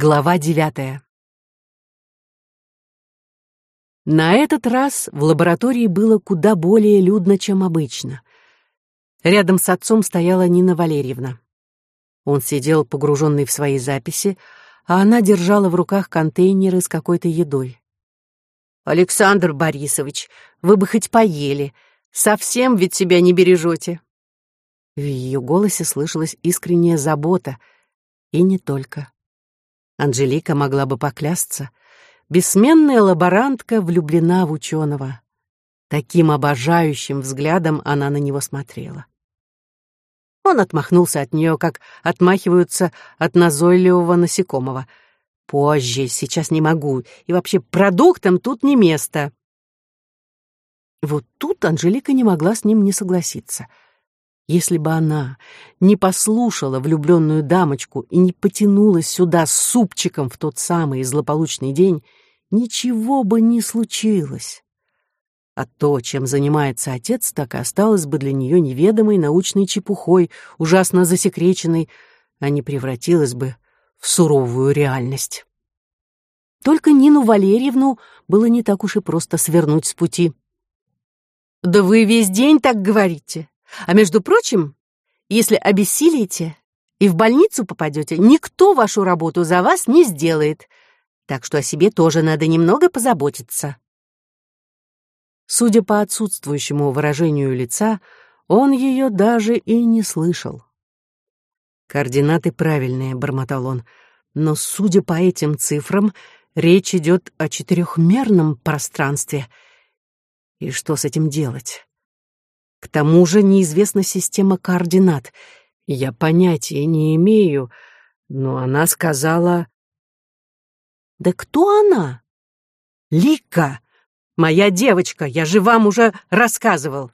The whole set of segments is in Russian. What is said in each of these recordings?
Глава девятая. На этот раз в лаборатории было куда более людно, чем обычно. Рядом с отцом стояла Нина Валерьевна. Он сидел погруженный в свои записи, а она держала в руках контейнеры с какой-то едой. «Александр Борисович, вы бы хоть поели. Совсем ведь себя не бережете». В ее голосе слышалась искренняя забота, и не только. Анжелика могла бы поклясться. Бессменная лаборантка влюблена в ученого. Таким обожающим взглядом она на него смотрела. Он отмахнулся от нее, как отмахиваются от назойливого насекомого. «Позже, сейчас не могу, и вообще продуктам тут не место». Вот тут Анжелика не могла с ним не согласиться — если бы она не послушала влюбленную дамочку и не потянулась сюда с супчиком в тот самый злополучный день, ничего бы не случилось. А то, чем занимается отец, так и осталось бы для нее неведомой научной чепухой, ужасно засекреченной, а не превратилась бы в суровую реальность. Только Нину Валерьевну было не так уж и просто свернуть с пути. «Да вы весь день так говорите. А между прочим, если обессилите и в больницу попадете, никто вашу работу за вас не сделает. Так что о себе тоже надо немного позаботиться. Судя по отсутствующему выражению лица, он ее даже и не слышал. «Координаты правильные», — бормотал он, «но, судя по этим цифрам, речь идет о четырехмерном пространстве. И что с этим делать? К тому же неизвестна система координат. Я понятия не имею, но она сказала... Да кто она? Лика, моя девочка, я же вам уже рассказывал.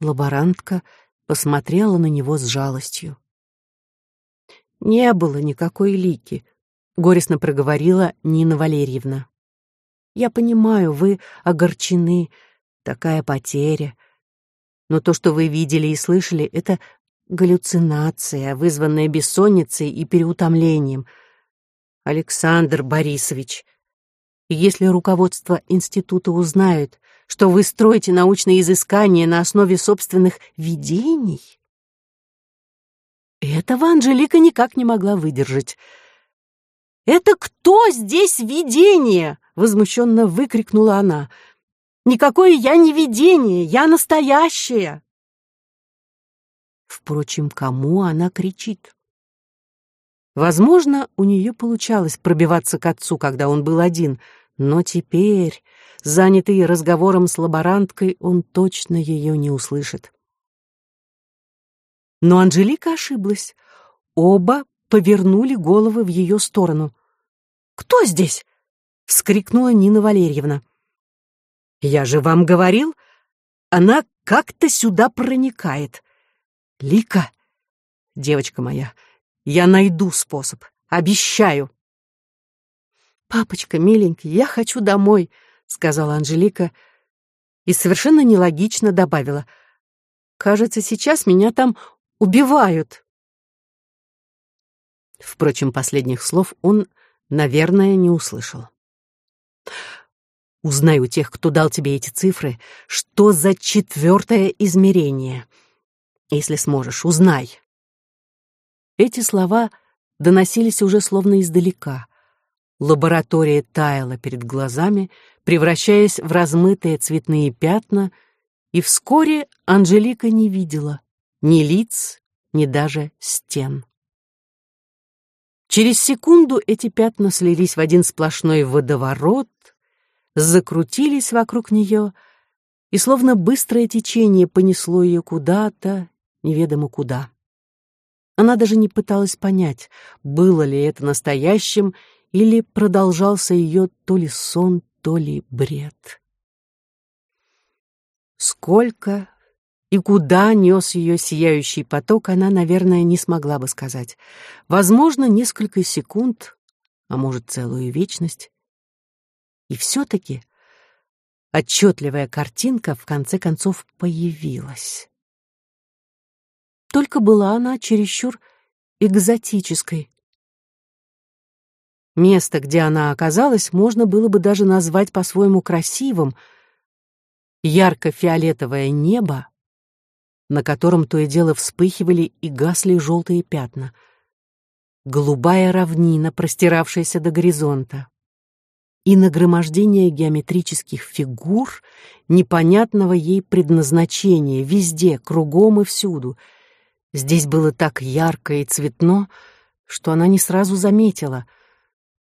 Лаборантка посмотрела на него с жалостью. Не было никакой Лики, горестно проговорила Нина Валерьевна. Я понимаю, вы огорчены, такая потеря. Но то, что вы видели и слышали, это галлюцинация, вызванная бессонницей и переутомлением. Александр Борисович, если руководство института узнает, что вы строите научные изыскания на основе собственных видений... Этого Анжелика никак не могла выдержать. «Это кто здесь видение?» — возмущенно выкрикнула она. Никакое я не видение, я настоящая. Впрочем, кому она кричит? Возможно, у нее получалось пробиваться к отцу, когда он был один, но теперь, занятый разговором с лаборанткой, он точно ее не услышит. Но Анжелика ошиблась. Оба повернули головы в ее сторону. «Кто здесь?» — вскрикнула Нина Валерьевна. Я же вам говорил, она как-то сюда проникает. Лика, девочка моя, я найду способ, обещаю. Папочка, миленький, я хочу домой, сказала Анжелика и совершенно нелогично добавила. Кажется, сейчас меня там убивают. Впрочем, последних слов он, наверное, не услышал. Узнай у тех, кто дал тебе эти цифры, что за четвертое измерение. Если сможешь, узнай. Эти слова доносились уже словно издалека. Лаборатория таяла перед глазами, превращаясь в размытые цветные пятна, и вскоре Анжелика не видела ни лиц, ни даже стен. Через секунду эти пятна слились в один сплошной водоворот, закрутились вокруг нее, и словно быстрое течение понесло ее куда-то, неведомо куда. Она даже не пыталась понять, было ли это настоящим или продолжался ее то ли сон, то ли бред. Сколько и куда нес ее сияющий поток, она, наверное, не смогла бы сказать. Возможно, несколько секунд, а может, целую вечность. И все-таки отчетливая картинка в конце концов появилась. Только была она чересчур экзотической. Место, где она оказалась, можно было бы даже назвать по-своему красивым. Ярко-фиолетовое небо, на котором то и дело вспыхивали и гасли желтые пятна. Голубая равнина, простиравшаяся до горизонта. И нагромождение геометрических фигур непонятного ей предназначения везде, кругом и всюду. Здесь было так ярко и цветно, что она не сразу заметила —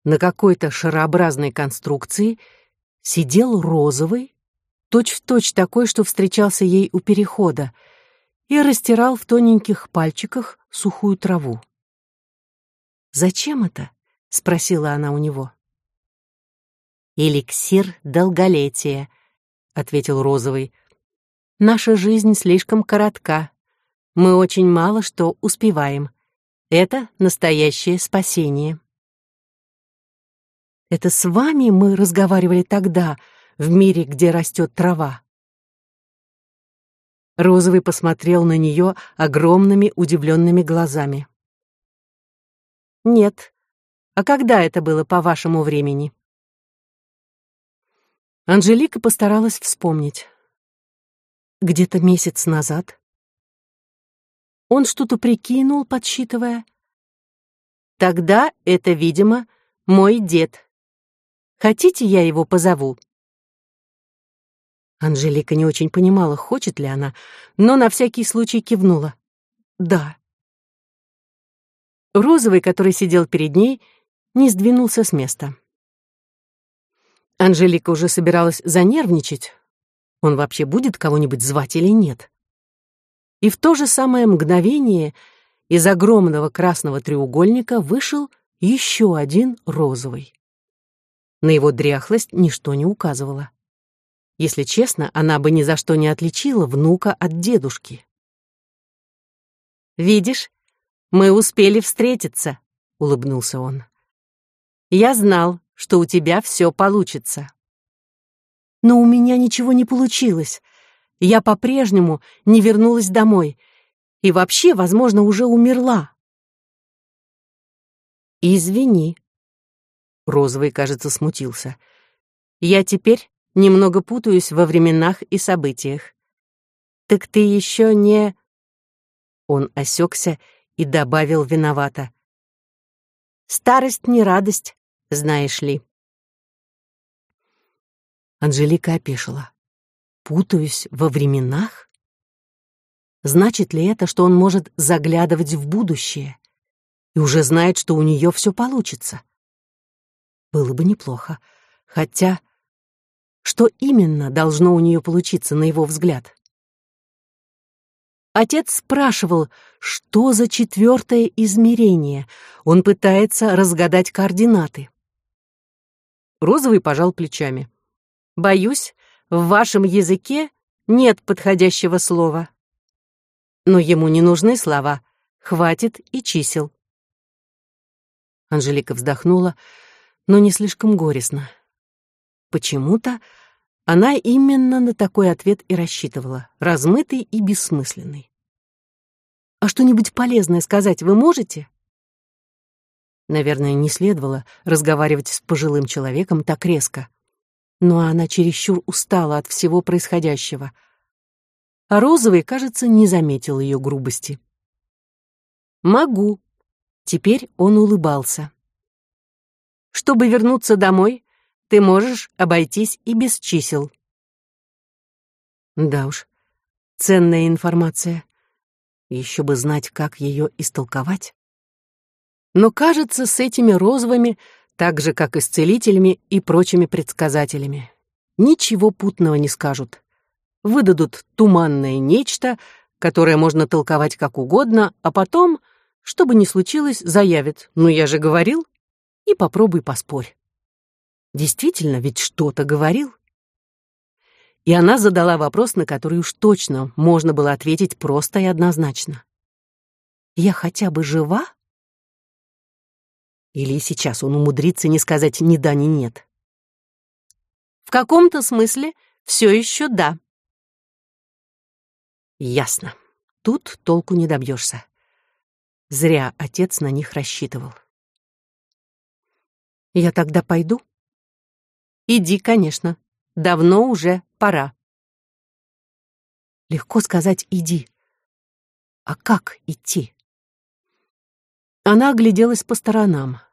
на какой-то шарообразной конструкции сидел розовый, точь-в-точь точь такой, что встречался ей у перехода, и растирал в тоненьких пальчиках сухую траву. «Зачем это?» — спросила она у него. «Эликсир долголетия», — ответил Розовый. «Наша жизнь слишком коротка. Мы очень мало что успеваем. Это настоящее спасение». Это с вами мы разговаривали тогда, в мире, где растет трава. Розовый посмотрел на нее огромными удивленными глазами. Нет. А когда это было по вашему времени? Анжелика постаралась вспомнить. Где-то месяц назад. Он что-то прикинул, подсчитывая. Тогда это, видимо, мой дед. Хотите, я его позову?» Анжелика не очень понимала, хочет ли она, но на всякий случай кивнула. «Да». Розовый, который сидел перед ней, не сдвинулся с места. Анжелика уже собиралась занервничать. Он вообще будет кого-нибудь звать или нет? И в то же самое мгновение из огромного красного треугольника вышел еще один розовый. На его дряхлость ничто не указывало. Если честно, она бы ни за что не отличила внука от дедушки. «Видишь, мы успели встретиться», — улыбнулся он. «Я знал, что у тебя все получится». «Но у меня ничего не получилось. Я по-прежнему не вернулась домой и вообще, возможно, уже умерла». «Извини», Розовый, кажется, смутился. «Я теперь немного путаюсь во временах и событиях. Так ты еще не...» Он осекся и добавил виновато. «Старость не радость, знаешь ли». Анжелика опешила. «Путаюсь во временах?» Значит ли это, что он может заглядывать в будущее и уже знает, что у нее все получится? Было бы неплохо. Хотя, что именно должно у нее получиться, на его взгляд? Отец спрашивал, что за четвертое измерение. Он пытается разгадать координаты. Розовый пожал плечами. «Боюсь, в вашем языке нет подходящего слова». Но ему не нужны слова, хватит и чисел. Анжелика вздохнула, но не слишком горестно. Почему-то она именно на такой ответ и рассчитывала, размытый и бессмысленный. «А что-нибудь полезное сказать вы можете?» Наверное, не следовало разговаривать с пожилым человеком так резко. Но она чересчур устала от всего происходящего. А Розовый, кажется, не заметил ее грубости. «Могу». Теперь он улыбался. Чтобы вернуться домой, ты можешь обойтись и без чисел. Да уж, ценная информация. Еще бы знать, как ее истолковать. Но, кажется, с этими розовыми, так же, как и с целителями и прочими предсказателями, ничего путного не скажут. Выдадут туманное нечто, которое можно толковать как угодно, а потом, что бы ни случилось, заявят «Ну, я же говорил» и попробуй поспорь. Действительно, ведь что-то говорил. И она задала вопрос, на который уж точно можно было ответить просто и однозначно. «Я хотя бы жива?» Или сейчас он умудрится не сказать ни да, ни нет. «В каком-то смысле все еще да». Ясно. Тут толку не добьешься. Зря отец на них рассчитывал. Я тогда пойду? Иди, конечно. Давно уже пора. Легко сказать «иди». А как идти? Она огляделась по сторонам.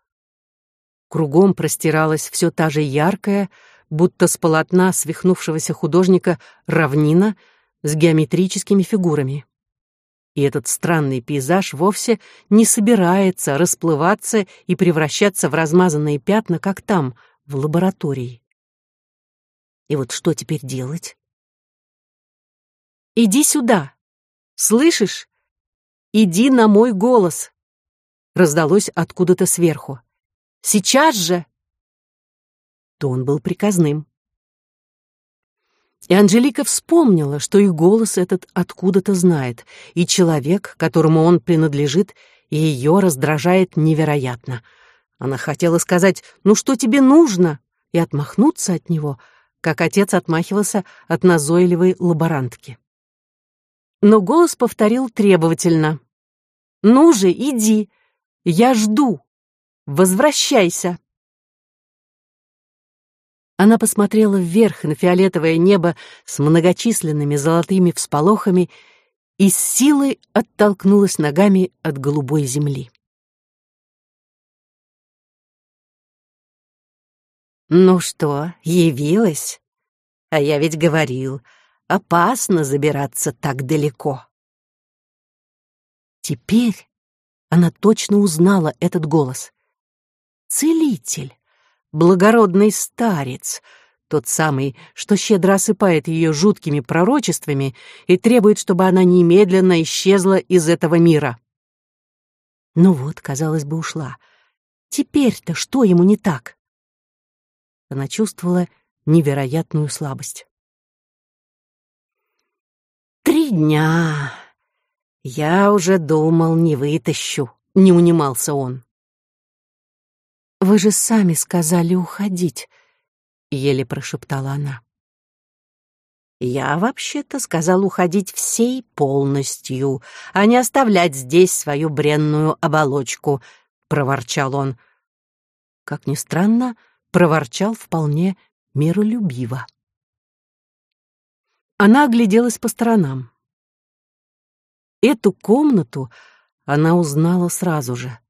Кругом простиралась все та же яркая, будто с полотна свихнувшегося художника равнина с геометрическими фигурами. И этот странный пейзаж вовсе не собирается расплываться и превращаться в размазанные пятна, как там, в лаборатории. И вот что теперь делать? «Иди сюда! Слышишь? Иди на мой голос!» Раздалось откуда-то сверху. «Сейчас же!» Тон был приказным. И Анжелика вспомнила, что и голос этот откуда-то знает, и человек, которому он принадлежит, ее раздражает невероятно. Она хотела сказать «Ну что тебе нужно?» и отмахнуться от него, как отец отмахивался от назойливой лаборантки. Но голос повторил требовательно. «Ну же, иди! Я жду! Возвращайся!» Она посмотрела вверх на фиолетовое небо с многочисленными золотыми всполохами и с силой оттолкнулась ногами от голубой земли. «Ну что, явилась? А я ведь говорил, опасно забираться так далеко». Теперь она точно узнала этот голос. «Целитель» благородный старец, тот самый, что щедро осыпает ее жуткими пророчествами и требует, чтобы она немедленно исчезла из этого мира. Ну вот, казалось бы, ушла. Теперь-то что ему не так? Она чувствовала невероятную слабость. «Три дня! Я уже думал, не вытащу», — не унимался он. «Вы же сами сказали уходить», — еле прошептала она. «Я вообще-то сказал уходить всей полностью, а не оставлять здесь свою бренную оболочку», — проворчал он. Как ни странно, проворчал вполне миролюбиво. Она огляделась по сторонам. Эту комнату она узнала сразу же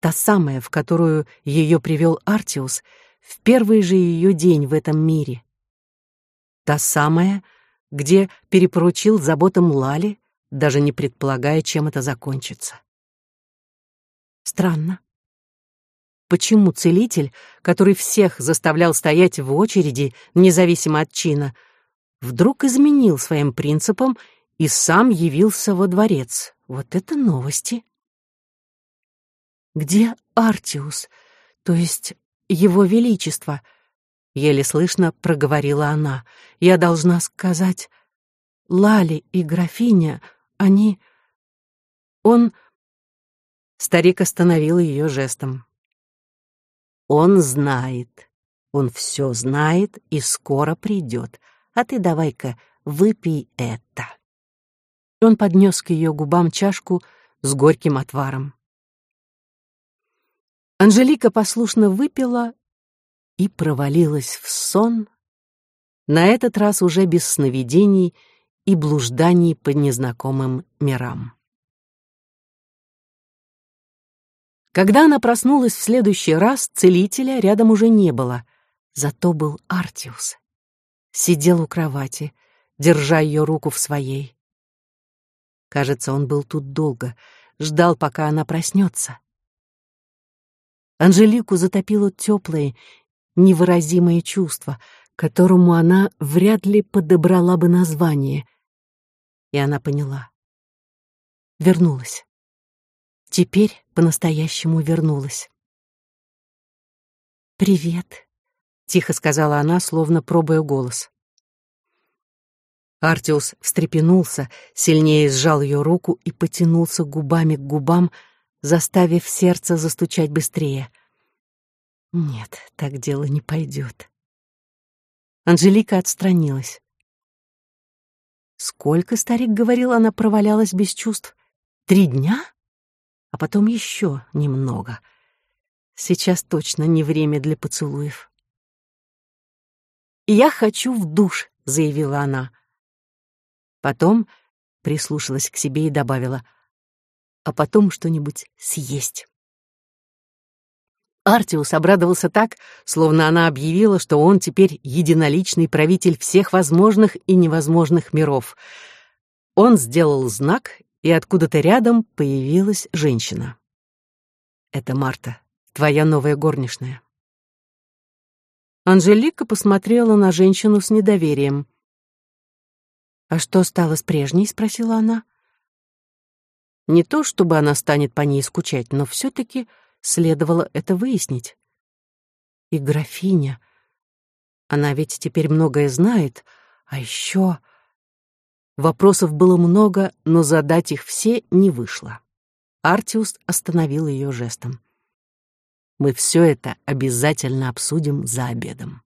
та самая, в которую ее привел Артиус в первый же ее день в этом мире. Та самая, где перепоручил заботам Лали, даже не предполагая, чем это закончится. Странно. Почему целитель, который всех заставлял стоять в очереди, независимо от чина, вдруг изменил своим принципам и сам явился во дворец? Вот это новости. Где Артиус, то есть его величество? Еле слышно проговорила она. Я должна сказать, Лали и графиня, они... Он... Старик остановил ее жестом. Он знает. Он все знает и скоро придет. А ты давай-ка выпей это. Он поднес к ее губам чашку с горьким отваром. Анжелика послушно выпила и провалилась в сон, на этот раз уже без сновидений и блужданий по незнакомым мирам. Когда она проснулась в следующий раз, целителя рядом уже не было, зато был Артиус. Сидел у кровати, держа ее руку в своей. Кажется, он был тут долго, ждал, пока она проснется. Анжелику затопило теплое, невыразимое чувство, которому она вряд ли подобрала бы название. И она поняла. Вернулась. Теперь по-настоящему вернулась. «Привет», — тихо сказала она, словно пробуя голос. Артиус встрепенулся, сильнее сжал ее руку и потянулся губами к губам, заставив сердце застучать быстрее. Нет, так дело не пойдет. Анжелика отстранилась. Сколько, старик говорил, она провалялась без чувств? Три дня? А потом еще немного. Сейчас точно не время для поцелуев. «Я хочу в душ», — заявила она. Потом прислушалась к себе и добавила, «а потом что-нибудь съесть». Артиус обрадовался так, словно она объявила, что он теперь единоличный правитель всех возможных и невозможных миров. Он сделал знак, и откуда-то рядом появилась женщина. «Это Марта, твоя новая горничная». Анжелика посмотрела на женщину с недоверием. «А что стало с прежней?» — спросила она. Не то, чтобы она станет по ней скучать, но все-таки следовало это выяснить. И графиня. Она ведь теперь многое знает, а еще... Вопросов было много, но задать их все не вышло. Артиус остановил ее жестом. «Мы все это обязательно обсудим за обедом».